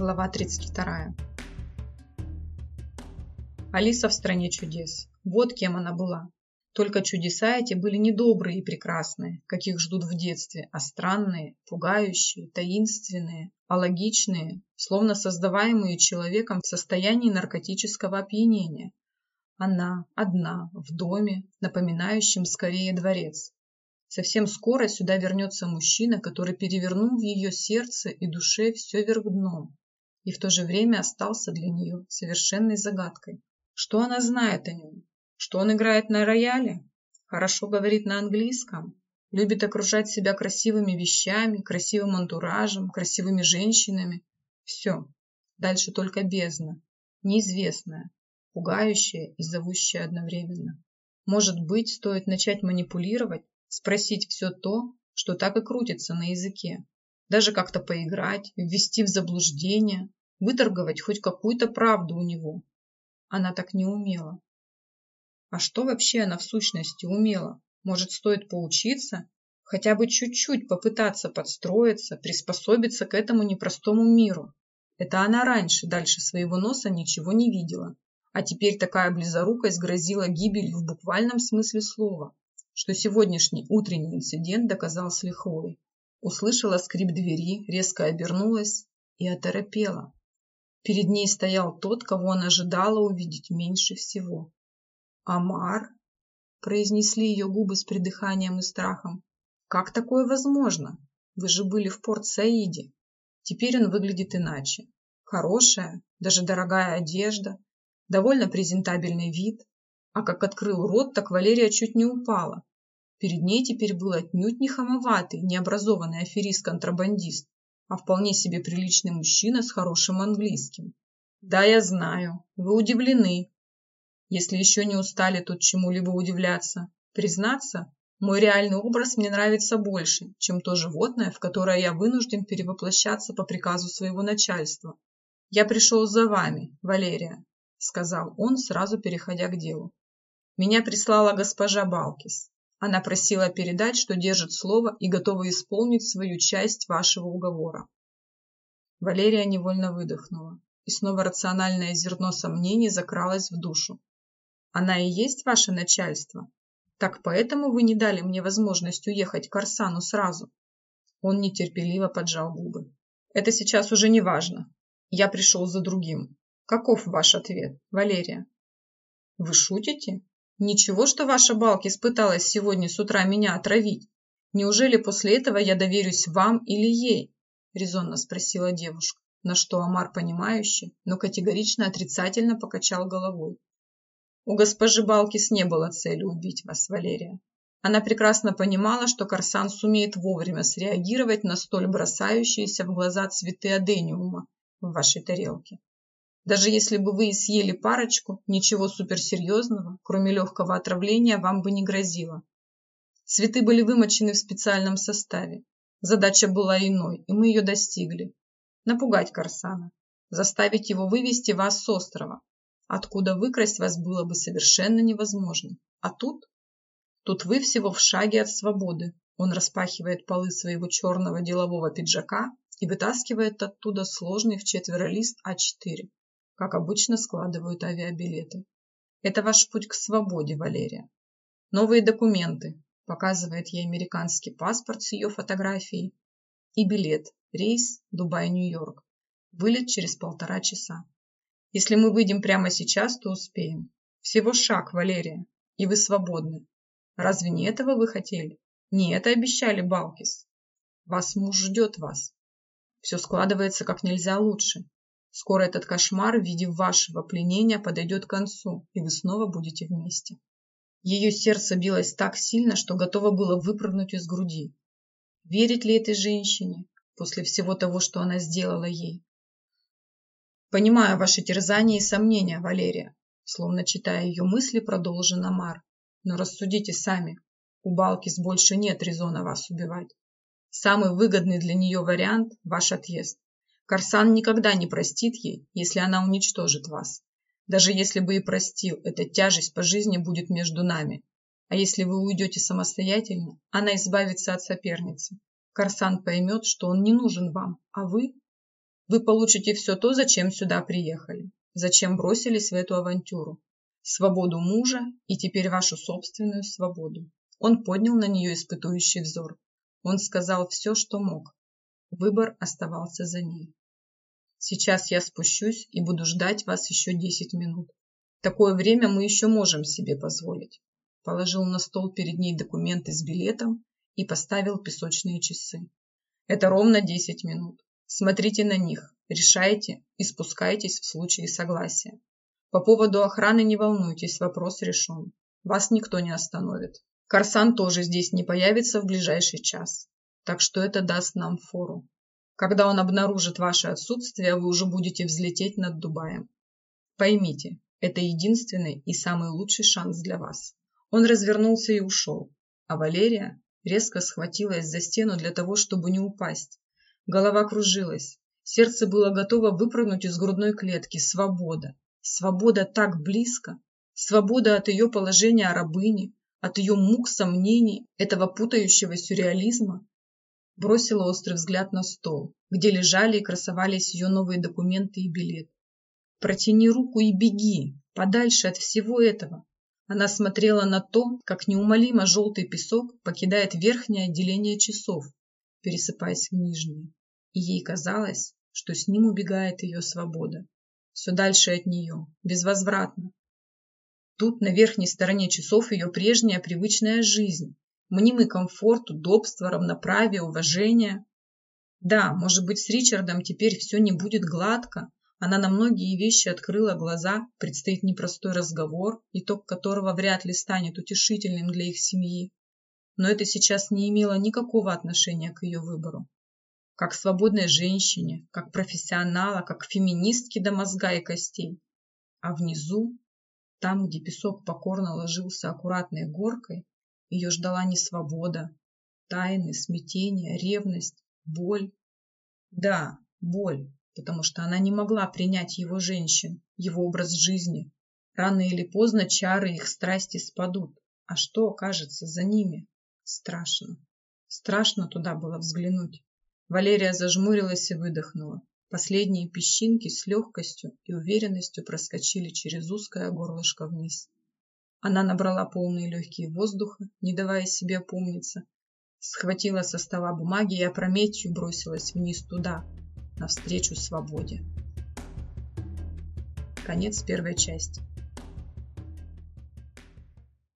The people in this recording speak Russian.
Глава 32. Алиса в стране чудес. Вот кем она была. Только чудеса эти были не добрые и прекрасные, каких ждут в детстве, а странные, пугающие, таинственные, алогичные, словно создаваемые человеком в состоянии наркотического опьянения. Она одна, в доме, напоминающем скорее дворец. Совсем скоро сюда вернется мужчина, который перевернул в ее сердце и душе все вверх дном, и в то же время остался для нее совершенной загадкой. Что она знает о нем? Что он играет на рояле? Хорошо говорит на английском? Любит окружать себя красивыми вещами, красивым антуражем, красивыми женщинами? Все. Дальше только бездна. Неизвестная, пугающая и зовущая одновременно. Может быть, стоит начать манипулировать, спросить все то, что так и крутится на языке. Даже как-то поиграть, ввести в заблуждение, выторговать хоть какую-то правду у него. Она так не умела. А что вообще она в сущности умела? Может, стоит поучиться? Хотя бы чуть-чуть попытаться подстроиться, приспособиться к этому непростому миру. Это она раньше, дальше своего носа ничего не видела. А теперь такая близорукость грозила гибелью в буквальном смысле слова, что сегодняшний утренний инцидент доказал с лихвой. Услышала скрип двери, резко обернулась и оторопела. Перед ней стоял тот, кого она ожидала увидеть меньше всего. «Амар?» – произнесли ее губы с придыханием и страхом. «Как такое возможно? Вы же были в Порт-Саиде». Теперь он выглядит иначе. Хорошая, даже дорогая одежда, довольно презентабельный вид. А как открыл рот, так Валерия чуть не упала. Перед ней теперь был отнюдь не хамоватый, необразованный аферист-контрабандист, а вполне себе приличный мужчина с хорошим английским. Да, я знаю, вы удивлены. Если еще не устали тут чему-либо удивляться, признаться, мой реальный образ мне нравится больше, чем то животное, в которое я вынужден перевоплощаться по приказу своего начальства. Я пришел за вами, Валерия, сказал он, сразу переходя к делу. Меня прислала госпожа Балкис. Она просила передать, что держит слово и готова исполнить свою часть вашего уговора. Валерия невольно выдохнула, и снова рациональное зерно сомнений закралось в душу. Она и есть ваше начальство? Так поэтому вы не дали мне возможность уехать к Арсану сразу? Он нетерпеливо поджал губы. Это сейчас уже не важно. Я пришел за другим. Каков ваш ответ, Валерия? Вы шутите? Ничего, что ваша Балки испыталась сегодня с утра меня отравить. Неужели после этого я доверюсь вам или ей? Резонно спросила девушка, на что Амар понимающий, но категорично отрицательно покачал головой. У госпожи Балкис не было цели убить вас, Валерия. Она прекрасно понимала, что Корсан сумеет вовремя среагировать на столь бросающиеся в глаза цветы адениума в вашей тарелке. Даже если бы вы и съели парочку, ничего суперсерьезного, кроме легкого отравления, вам бы не грозило. Цветы были вымочены в специальном составе. Задача была иной, и мы ее достигли. Напугать Корсана, заставить его вывести вас с острова, откуда выкрасть вас было бы совершенно невозможно. А тут? Тут вы всего в шаге от свободы. Он распахивает полы своего черного делового пиджака и вытаскивает оттуда сложный в четверо лист А4 как обычно складывают авиабилеты. Это ваш путь к свободе, Валерия. Новые документы, показывает ей американский паспорт с ее фотографией, и билет, рейс Дубай-Нью-Йорк. Вылет через полтора часа. Если мы выйдем прямо сейчас, то успеем. Всего шаг, Валерия, и вы свободны. Разве не этого вы хотели? Не это обещали Балкис. Вас муж ждет вас. Все складывается как нельзя лучше. Скоро этот кошмар в виде вашего пленения подойдет к концу, и вы снова будете вместе. Ее сердце билось так сильно, что готово было выпрыгнуть из груди. Верить ли этой женщине после всего того, что она сделала ей? Понимаю ваши терзания и сомнения, Валерия, словно читая ее мысли, продолжил Намар. Но рассудите сами. У Балкис больше нет резона вас убивать. Самый выгодный для нее вариант – ваш отъезд. Корсан никогда не простит ей, если она уничтожит вас. Даже если бы и простил, эта тяжесть по жизни будет между нами. А если вы уйдете самостоятельно, она избавится от соперницы. Корсан поймет, что он не нужен вам, а вы... вы получите все то, зачем сюда приехали, зачем бросились в эту авантюру. Свободу мужа и теперь вашу собственную свободу. Он поднял на нее испытующий взор. Он сказал все, что мог. Выбор оставался за ней. Сейчас я спущусь и буду ждать вас еще 10 минут. Такое время мы еще можем себе позволить. Положил на стол перед ней документы с билетом и поставил песочные часы. Это ровно 10 минут. Смотрите на них, решайте и спускайтесь в случае согласия. По поводу охраны не волнуйтесь, вопрос решен. Вас никто не остановит. Корсан тоже здесь не появится в ближайший час. Так что это даст нам фору. Когда он обнаружит ваше отсутствие, вы уже будете взлететь над Дубаем. Поймите, это единственный и самый лучший шанс для вас. Он развернулся и ушел, а Валерия резко схватилась за стену для того, чтобы не упасть. Голова кружилась, сердце было готово выпрыгнуть из грудной клетки. Свобода. Свобода так близко. Свобода от ее положения рабыни, от ее мук сомнений, этого путающего сюрреализма. Бросила острый взгляд на стол, где лежали и красовались ее новые документы и билет. Протяни руку и беги, подальше от всего этого. Она смотрела на то, как неумолимо желтый песок покидает верхнее отделение часов, пересыпаясь в нижнее. И ей казалось, что с ним убегает ее свобода. Все дальше от нее, безвозвратно. Тут на верхней стороне часов ее прежняя привычная жизнь. Мнимый комфорт, удобство, равноправие, уважение. Да, может быть, с Ричардом теперь все не будет гладко, она на многие вещи открыла глаза, предстоит непростой разговор, итог которого вряд ли станет утешительным для их семьи. Но это сейчас не имело никакого отношения к ее выбору. Как свободной женщине, как профессионала, как феминистке до мозга и костей. А внизу, там, где песок покорно ложился аккуратной горкой, ее ждала не свобода, тайны, смятение, ревность, боль. Да, боль, потому что она не могла принять его женщин, его образ жизни. Рано или поздно чары их страсти спадут. А что окажется за ними? Страшно. Страшно туда было взглянуть. Валерия зажмурилась и выдохнула. Последние песчинки с легкостью и уверенностью проскочили через узкое горлышко вниз. Она набрала полные легкие воздуха, не давая себе опомниться, схватила со стола бумаги и опрометью бросилась вниз туда, навстречу свободе. Конец первой части.